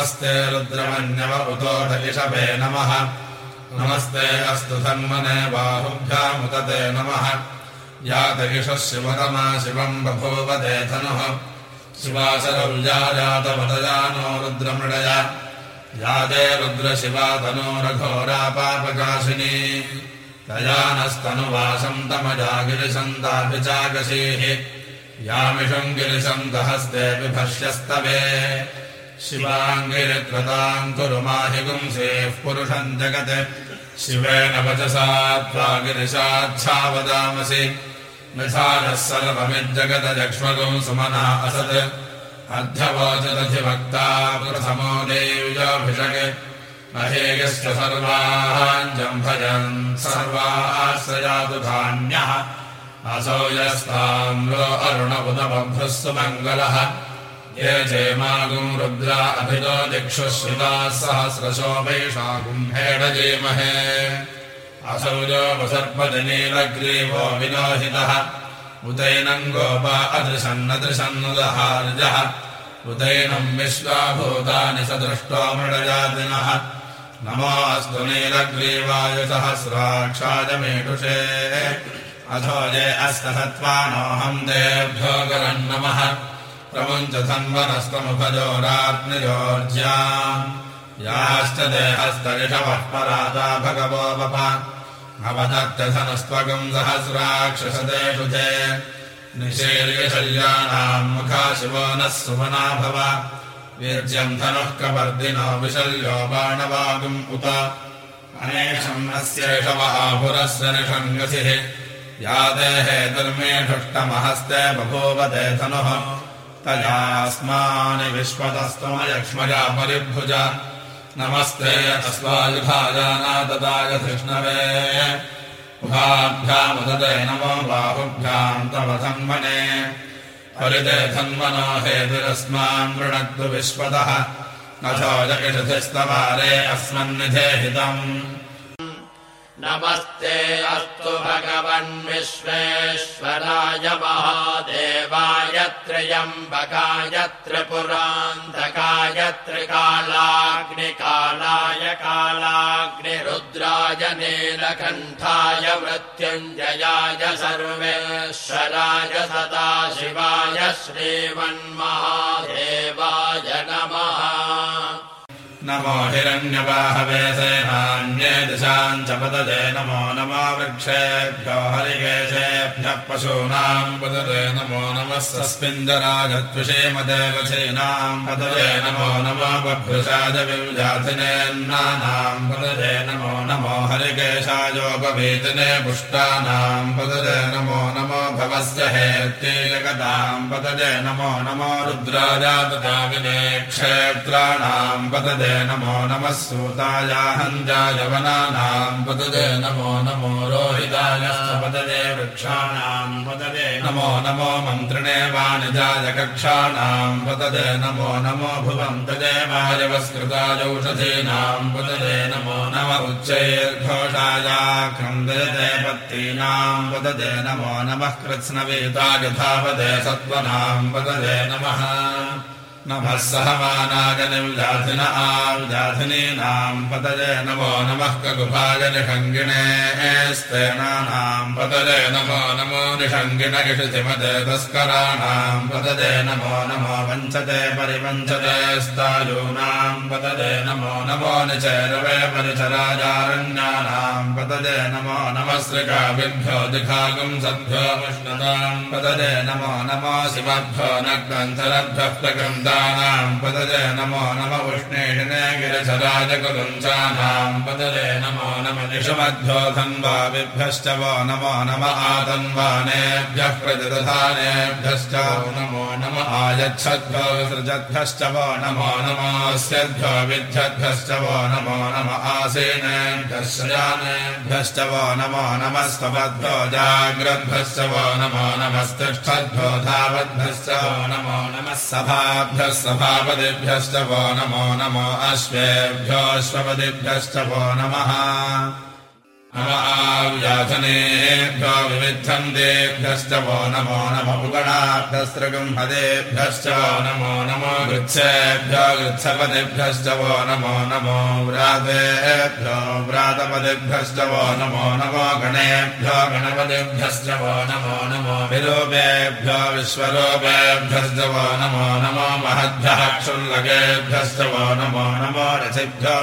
नमस्ते रुद्रमन्यव उतोषभे नमः। नमस्ते अस्तु धन्मने बाहुभ्यामुदते नमः। यातगिषः शिवतमा शिवम् बभूवदे धनुः। शिवाशरौजातपदजानो रुद्रमृडया। यादे रुद्रशिवा तनोरघोरापापकाशिनी तयानस्तनुवासम् तमजागिरिसन्ताभिचाकशीः यामिषम् गिरिसन्तहस्ते विभष्यस्तवे शिवाङ्गिरिकृताम् कुरु माहि गुंसेः पुरुषम् जगत्। शिवेन वचसा त्वा गिरिशाच्छावदामसि विधानः सर्वमिज्जगदक्ष्मगम् सुमना असत्। अर्ध्यवोचदधिभक्ता प्रथमो देव्याभिषक्। महेयश्च भजन् सर्वाश्रयातु धान्यः। असौ यस्ताम्रो अरुण उदबभ्रः सुमङ्गलः ये चेमागुम् रुद्रा अभितो दिक्षु शिवाः सहस्रशो वैशागुम्भेडजेमहे असौजो वसर्पदिनीलग्रीवो विलोहितः उदैनम् गोपा अदृशन्नदृशन्नुदहार्जः उदैनम् विश्वाभूतानि स दृष्टो मृडजातिनः। नमोऽस्तु नीलग्रीवाय सहस्राक्षाय मेषुषे अथो ये अस्तसत्त्वानोऽहम् देभ्यो करम् प्रमुञ्च धन्वनस्तमुभजोरात्मजोर्ज्याम् याश्च देहस्तरिषवः पराता भगवो वप। अवदत्यधनस्त्वगम् सहस्राक्षसदेषु ते निषेर्यशल्यानाम् मुखा शिवो नः सुमना भव। वीर्यम् धनुः कवर्दिनो विशल्यो बाणवागुम् उत। अनेशम् अस्येषव आहुरस्य निषङ्गसिः या देहे धर्मेषुष्टमहस्ते बभूवते धनुः तयास्मानि विश्वतस्तमयक्ष्मजा परिभुज। नमस्ते अस्मायुधाजानाददाय कृष्णवे उभाभ्यामुदते नमो बाहुभ्याम् तव धन्मने हरिते धन्मनो हेतिरस्मान् वृणक्तु विश्वतः। अथो जगिषधिस्तवारे अस्मन्निधेहितम् नमस्ते अस्तु भगवन् विश्वेश्वराय महादेवाय त्र्यम्बकाय त्रिपुरान्धकाय त्रिकालाग्निकालाय कालाग्निरुद्राय नीलकण्ठाय मृत्युञ्जयाय सर्वेश्वराय सदाशिवाय श्रीमन्महादेवाय नमः। नमो हिरण्यवाहवे सेनान्ये दिशाम् च पदजे नमो नमो वृक्षेभ्यो पशूनाम् पदजे नमो नमः सस्मिन्दराजत्विषेमदेवसेनाम् पदजे नमो नमो बभ्रुषाय विव्याधिनेन्नानाम् पदजे नमो नमो हरिकेशायोपवेदिने पुष्टानाम् पदजे नमो नमो भवस्य हेत्ये जगताम् पदजे नमो नमो रुद्राजातदाविने क्षेत्राणाम् पदजे नमो नमः सूतायाहञ्जायवनानाम् पददे नमो नमो रोहिताय पददे वृक्षाणाम् पददे नमो नमो मन्त्रिणे वाणिजाय कक्षाणाम् पददे नमो नमो भुवम् तदेवायवस्कृतायौषधीनाम् पददे नमो नम उच्चैर्घोषायाक्रन्दयते पत्तीनाम् पददे नमो नमः कृत्स्नवेता यथापदे सत्त्वनाम् पददे नमः नभः सहमानागनिव्याधिन आव्याधिनीनाम् पतये नमो नमः कगुभाय निषङ्गिणे स्तेनानाम् पतये नमो नमो निषङ्गिण इषितिमते तस्कराणाम् पतये नमो नमो वञ्चते परिवञ्चते स्तायूनाम् पतये नमो नमो निचैरवे परिचराजारण्यानाम् पतये नमो नमः श्रिकाभिभ्यो दिखागुम् सद्भ्यो विष्णुताम् पतये नमो नमो शिवभ्यो नग्रन्थरभ्यः प्रगन्ध नाम् नमो नम उष्णेषिणे गिरिशराजकुलुञ्चानाम् पदजे नमो नम निषमध्यो धन्वाविभ्यश्च वो नमो नम आतन्वानेभ्यः प्रतिदधानेभ्यश्च नमो नम आयच्छद्भ्यो विसृजद्भ्यश्च वो नमो नमोऽस्यद्भ्यो विद्यद्भ्यश्च वो नमो नम आसीनेभ्यः शयानेभ्यश्च वो नमो नमस्तवद्भ्यो जाग्रद्भ्यश्च वो नमो नमस्तिष्ठद्भ्यो धावद्भ्यश्च नमो नमः सभाभ्य सभापतिभ्यश्च वो नमो नमो अश्वेभ्योऽश्वपतिभ्यश्च वो नमः आव्यासनेभ्यो विविद्धन्तेभ्यश्च वो नमो नमपुगणाभ्यस्त्रगुम्हदेभ्यश्च वो नमो नमो गृत्सेभ्यो गृत्सपदेभ्यश्च वो नमो नमो व्रातेभ्यो व्रातपदेभ्यश्च वो नमो नमो गणेभ्यो गणपदेभ्यश्च नमो नमो विरूपेभ्यो विश्वरूपेभ्यश्च वो नमो नमो महद्भ्यः क्षुल्लकेभ्यश्च वो नमो नमो रथिभ्यो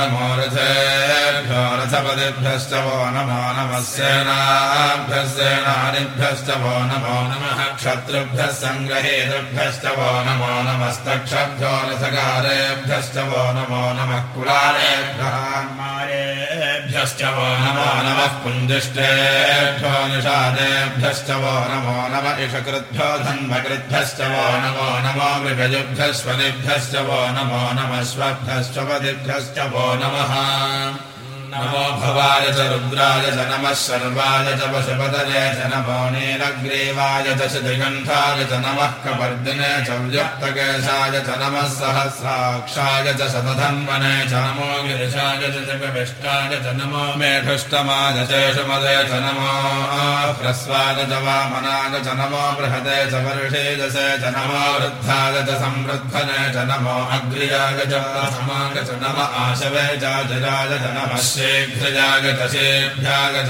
नमो रथे रथपदेभ्यश्च वो नमो नमः सेनाभ्यस्तेनानिभ्यश्च वो नमो नमः क्षत्रुभ्यः सङ्ग्रहेतुभ्यश्च वो नमो नमस्तक्षभ्यो रथकारेभ्यश्च वो नमो नमः कुलारेभ्यः मारेभ्यश्च वो नमो नमः कुञ्जिष्टेभ्यो निषादेभ्यश्च वो नमो नम इषकृद्भ्यो धन्मकृद्भ्यश्च वो नमो नमो मृगजुभ्यस्वनिभ्यश्च वो नमो नमः स्वभ्यश्च पदिभ्यश्च वो नमः नमो भवाय च रुद्राय च नमः सर्वाय च पशुपतये च नमो नीलग्रीवाय च दिगन्धाय च नमः कपर्दिने च व्यक्तकेशाय च नमः सहस्राक्षाय च शतधन्वने च नमो गिरिशाय च जगविष्टाय च नमो मेढुष्टमाय चेषुमदे च नमो ह्रस्वाय च वामनाय च नमो बृहते च वर्षेजसे च नमो वृद्धाय च संवृद्धने च नमो अग्र्याय च प्रथमाय च नम आशवे च जराय च नमः शीघ्रजागतशेभ्यागत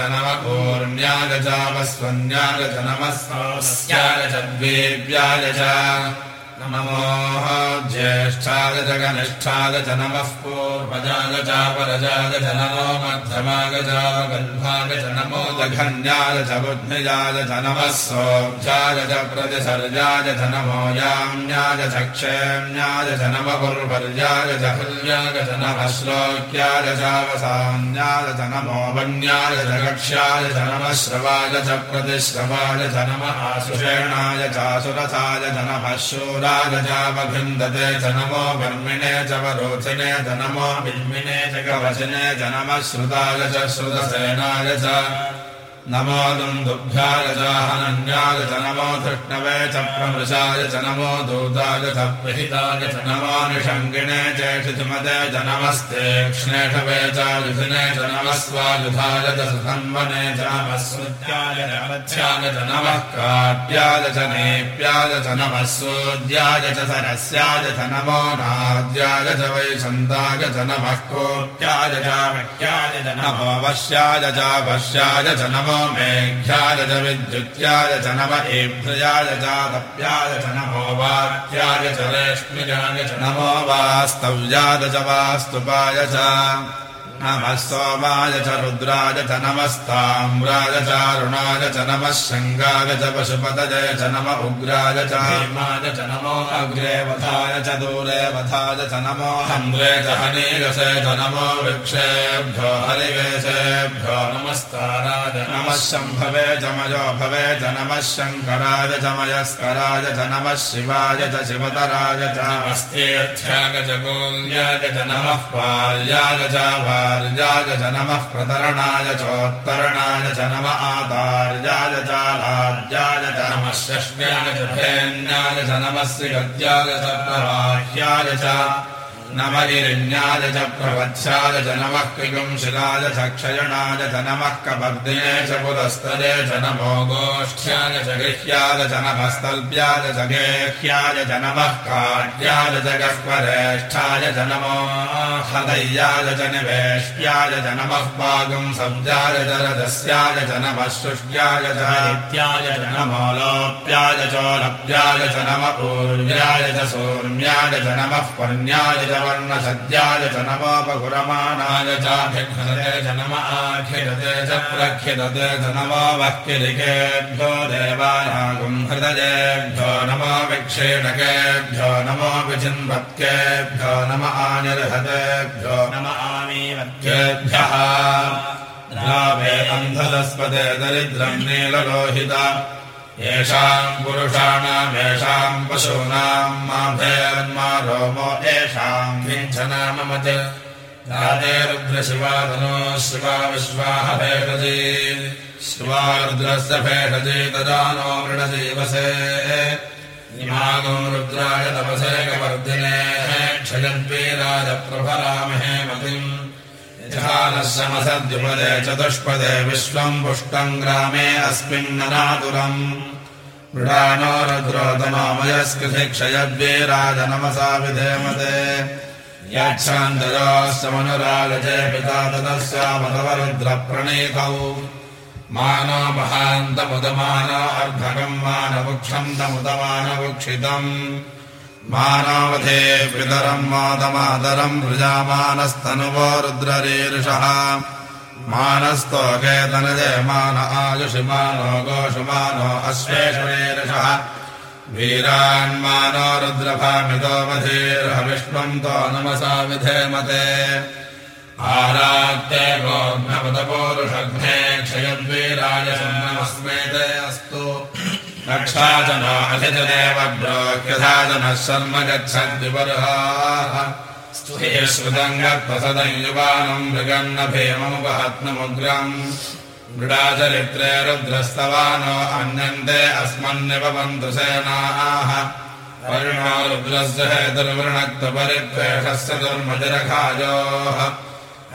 नम नमस्यागत द्वेभ्याय च नमो ज्येष्ठागत गनिष्ठागत नमः पूर्वजागत परजागत नमो मध्यमागजावगल्भागत नमो दघन्यागत बुद्धिजागत नमः सोऽभ्यागत प्रतिसर्जागत नमो याम्यागत क्षेम्यागत नम पूर्वर्यागत हल्यागत नमः श्लोक्यागजावसान्यागत नमो वन्यागत कक्ष्यागत नमः श्रवागत प्रतिश्रवागत नम आसुषेणाय चासुरथाय नमः शूरा गजावृन्दते च नमो ब्रह्मिणे च वरोचने च नमो बिल्मिने च कवचने च नमः श्रुताय च श्रुतसेनाय च नमो दुन्दुभ्याय च हनन्याय च नमो धृष्णवे च प्रमृशाय च नमो दूताय च प्रहिताय च नमो निषङ्गिणे च नमस्ते क्ष्णेषवे च युधिने च नमः स्वायुधाय च च नमस्मृत्याय च नेप्याय च नमः सूर्याय च सरस्याय च नमो नाद्याय च वैशन्ताय च नमः कोट्याय च वक्याय च नमो वश्याय च वश्याय च नमो मेघ्याय च विद्युत्याय च नम एभ्रयाय च तप्याय च नमो वाक्याय च रेष्म्याय च नमो वास्तव्याय च वास्तुपाय च नमः सोमाय च रुद्राय च नमस्ताम्राय चारुणाय च नमः शङ्गाय च पशुपतजय च नम उग्राय च हेमाय च नमो अग्रे वधाय च दूरे वधाय च नमो हन्द्रे च हनीरसे च नमो वृक्षेभ्यो हरिवेशेभ्यो नमस्काराय नमः शम्भवे च मयो भवे च नमः शङ्कराय च मयस्कराय च नमः शिवाय च शिवतराय च नमस्तेऽर्थ्याय च गोल्याय च नमः पाल्याय च आचार्याय च नमः प्रतरणाय चोत्तरणाय च नम आतार्याय चालार्याय च नमः षष्ट्याय च भेन्याय च नमस्य च प्रवाह्याय च नमगिरिण्याय च प्रवत्स्याय च नमः किगुंशिलाय च क्षयणाय च नमः कपर्दिने च पुरस्तरे च नमो गोष्ठ्याय च गृह्याय च नमस्तल्प्याय च गेह्याय च नमः काट्याय च गह्वरेष्ठाय च नमो हृदय्याय च निवेश्याय च नमः पागुं सब्जाय च रजस्याय च नमः शुष्याय च नित्याय च नमो लोप्याय चोलप्याय च नम पूर्व्याय च सौम्याय च नमः पर्ण्याय च वर्णसद्याय च नमोपगुरमाणाय चाभिघ्नते च नम आखिरते च प्रख्यदते च नमो वक्किलिकेभ्यो देवानागुं हृदयेभ्यो नमो विचिन्वत्केभ्यो नम आनिर्हतेभ्यो नम आमीवत्केभ्यः द्रावे अन्धलस्पदे दरिद्रम् नीललोहिता येषाम् पुरुषाणामेषाम् पशूनाम् मा भेन्मा रोमो येषाम् किञ्चनाममत् राधे रुद्रशिवाधनो शिवा विश्वाह भेषजी शिवा रुद्रस्य भेषजी ददानो मृणजीवसे। इमागो रुद्राय तपसे कवर्धिने। क्षयद्वीराय प्रभरामहे मतिम् यथानश्रमसद्युपदे चतुष्पदे विश्वम् पुष्टम् ग्रामे अस्मिन्ननातुरम् मृडानो रुद्रोतमामयस्कृति क्षयद्वीराजनमसा विधेमते याच्छान्तयोस्समनुरागजे पिता तदस्यामतवरुद्रप्रणीतौ मानो महान्तमुदमानो अर्धकम् मानवुक्षन्तमुदमानवुक्षितम् मानावधे पितरम् मातमातरम् वृजामानस्तनुवो रुद्ररीर्षः। मानस्तोके तनजे मान आयुषिमानो गोषुमानो अश्वेषुरीर्षः वीरान्मानो रुद्रभामितो मधीर्हविष्णम् तो नमसा विधेमते आरात्ते गोघ्नपदपोरुषघ्ने क्षयद्वीराय नमस्मेते अस्तु रक्षाजनो युवानम् मृगन्न भीममुपहत्नमुग्रम् मृडाचरित्रे रुद्रस्तवानो अन्यन्ते अस्मन्निपवन्तु सेनाः। परिणो रुद्रस्य हेतुर्वृणक्तपरिद्वेषस्य दुर्मजरखायोः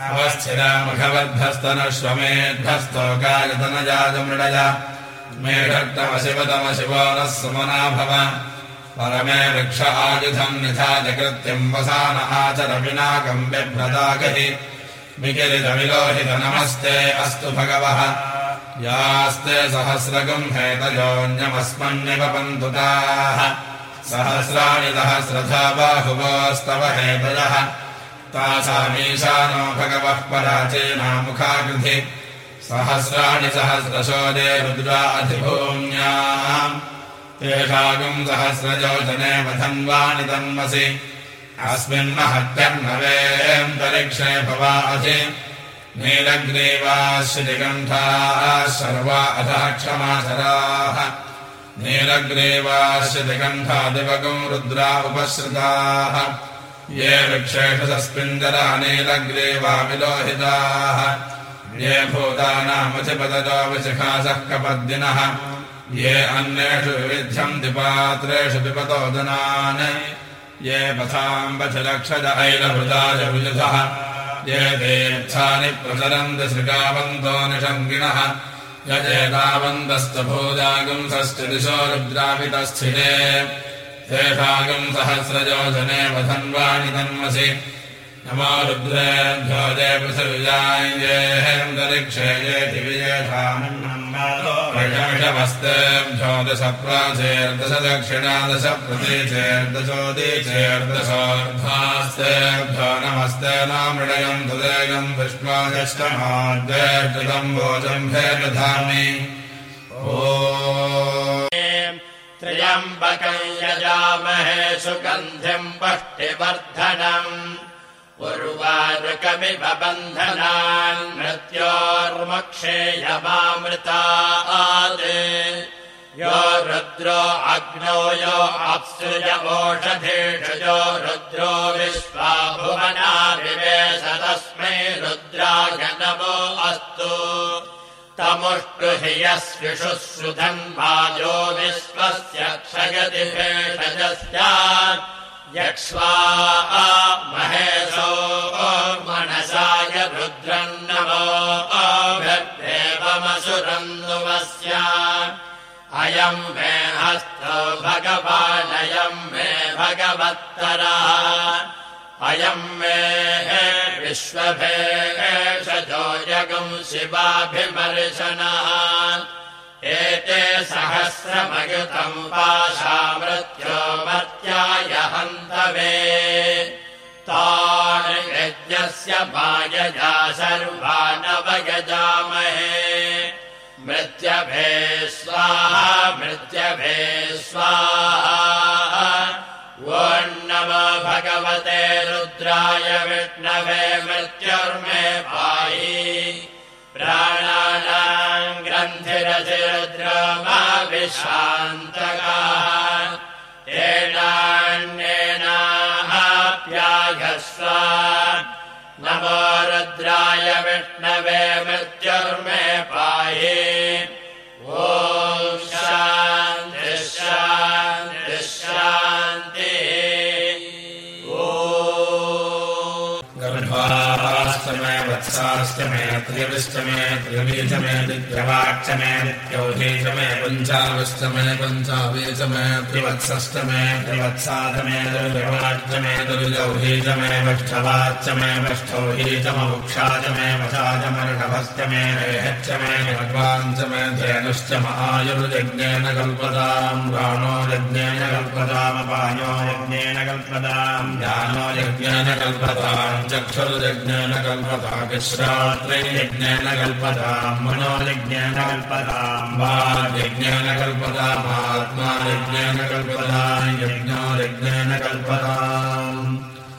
अवस्थिरामघवद्भस्तनश्वमेध्वस्तोकायतनजाजमृडय मेढक्तमशिवतमशिवो नः सुमना भव परमे वृक्ष आयुधम् निधाजकृत्यम् वसान आचरविनाकम् बिभ्रदागहि विकिरितविलोहित नमस्ते अस्तु भगवः। यास्ते सहस्रगम् हेतयोऽन्यमस्मन्निवपन्तु ताः सहस्राणि सहस्रथा बाहुवोस्तव हेतयः। तासामीशानो भगवः पराचीनामुखाकृधि सहस्राणि सहस्रशोदे रुद्रा अधिभूम्याम् तेषागम् सहस्रयोजने वधन्वानि अस्मिन्महत्यर्णवेऽन्तरिक्षे भवा अधि नीलग्रीवाश्रिकण्ठाः सर्वा अधः क्षमाचराः नीलग्रीवाश्रिकण्ठादिवगम् रुद्रा उपसृताः। ये वृक्षेषु तस्मिन्दरा नीलग्रीवा विलोहिताः ये भूतानामधिपदजो विशिखासः कपद्दिनः। ये अन्येषु विविध्यम् दिपात्रेषु पिपतोदनान् ये पथाम्बथिलक्षज ऐलभृताय विजुधः ये तीर्थानि प्रचरन्ति श्रिकावन्तो निषङ्गिणः। दिशो रुद्रापितस्थिते। तेषागम् सहस्रयोजने वधन्वाणि तन्मसि नमो रुद्रेभ्यो जय पृथिविजायेन्दरिक्षे येति विजयषामस्तेभ्यो दश प्रतीचेर्दशोदीचेर्दशोर्ध्वास्तेभ्यो नमस्ते नामृडयम् तुदेयम् विष्णोजष्टमाद्यम् भोजम् भे दधामि यजामहे सुगन्धिम् पष्टिवर्धनम् उर्वारुकमिव बन्धनान् मृत्योर्मक्षेयमामृता यो रुद्रो अग्नौ यो रुद्रो विश्वा भुवना विवेशतस्मै रुद्राय नमो अस्तु। तमुष्टुहि यस्विषुश्रुधन्वाजो विश्वस्य क्षयति भेषजस्यात् यक्ष्वा महेशो मनसाय रुद्रम् नमो भद्रेवमसुरन्नुवस्य अयम् मे हस्तो भगवानयम् मे भगवत्तरः। अयम् मे विश्वभेषजो जगम् शिवाभिमर्शनः सहस्रमयुतम् पाशामृत्यो मर्त्याय तान् यज्ञस्य मायजा सर्वानवयजामहे। मृत्यभे स्वाहा मृत्यभे स्वाहा। ॐ नमो भगवते रुद्राय विष्णवे मृत्युर्मे पायि प्राणानाम् ग्रन्थिरचिरुद्रमाविशान्तकाः तेनान्येनाप्याघस्व मे त्रियविश्च मे मे दित्यवाक्ष मे पञ्चाविश्च मे पञ्चावीच मे त्रिवत्सश्च मे त्रिवत्साच मे दुर्विवाच्च मे मे वष्ठवाच्च मे मुक्षाच मे वशाच मर्षभश्च मे रेहच्च मे भगवाञ्च मे धेनुश्च महायुर्यज्ञेन कल्पताम् प्राणो यज्ञेन कल्पतामपायो यज्ञेन कल्पताम् ध्यानो यज्ञेन कल्पताम् चक्षुर्यज्ञेन कल्पता विश्रात्रे यज्ञेन कल्पताम् यज्ञानकल्पना महात्मा यज्ञेन कल्पता यज्ञो यज्ञेन कल्पता